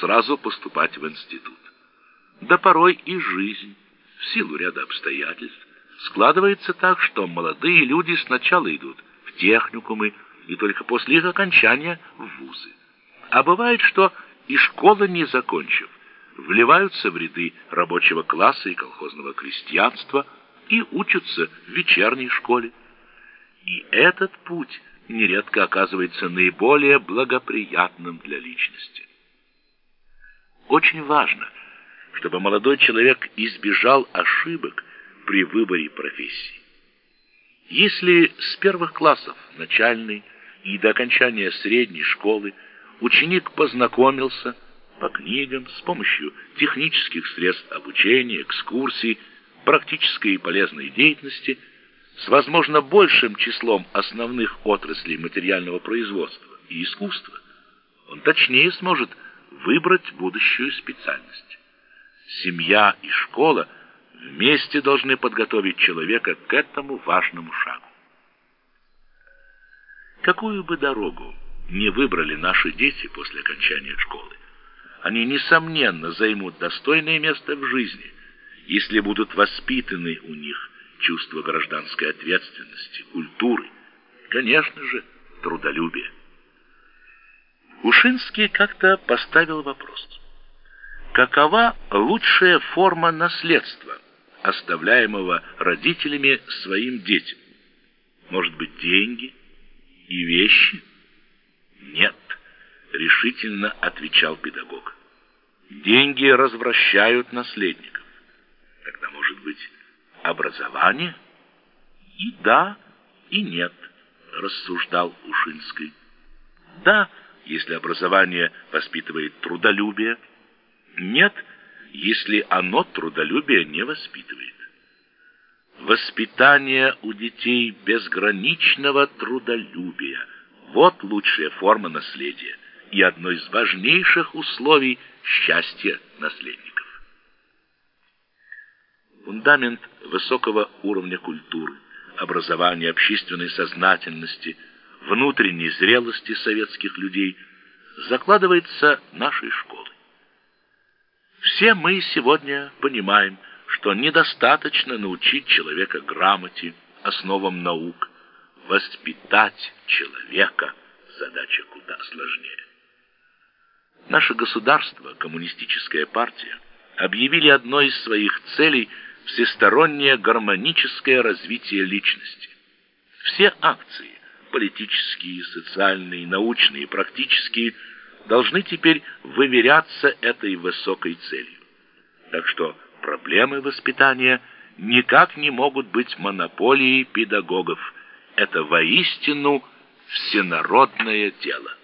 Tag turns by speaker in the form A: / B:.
A: сразу поступать в институт. Да порой и жизнь, в силу ряда обстоятельств, складывается так, что молодые люди сначала идут в техникумы и только после их окончания в вузы. А бывает, что и школы не закончив, вливаются в ряды рабочего класса и колхозного крестьянства и учатся в вечерней школе. И этот путь нередко оказывается наиболее благоприятным для личности. Очень важно, чтобы молодой человек избежал ошибок при выборе профессии. Если с первых классов начальной и до окончания средней школы ученик познакомился по книгам с помощью технических средств обучения, экскурсий, практической и полезной деятельности с возможно большим числом основных отраслей материального производства и искусства, он точнее сможет выбрать будущую специальность. Семья и школа вместе должны подготовить человека к этому важному шагу. Какую бы дорогу не выбрали наши дети после окончания школы, они, несомненно, займут достойное место в жизни, если будут воспитаны у них чувство гражданской ответственности, культуры, конечно же, трудолюбия. Ушинский как-то поставил вопрос. Какова лучшая форма наследства, оставляемого родителями своим детям? Может быть, деньги и вещи? Нет, решительно отвечал педагог. Деньги развращают наследников. Тогда, может быть, образование? И да, и нет, рассуждал Ушинский. Да, если образование воспитывает трудолюбие, нет, если оно трудолюбие не воспитывает. Воспитание у детей безграничного трудолюбия – вот лучшая форма наследия и одно из важнейших условий счастья наследников. Фундамент высокого уровня культуры, образования, общественной сознательности – внутренней зрелости советских людей закладывается нашей школой. Все мы сегодня понимаем, что недостаточно научить человека грамоте, основам наук. Воспитать человека – задача куда сложнее. Наше государство, коммунистическая партия, объявили одной из своих целей всестороннее гармоническое развитие личности. Все акции, политические, социальные, научные практические, должны теперь выверяться этой высокой целью. Так что проблемы воспитания никак не могут быть монополией педагогов. Это воистину всенародное дело.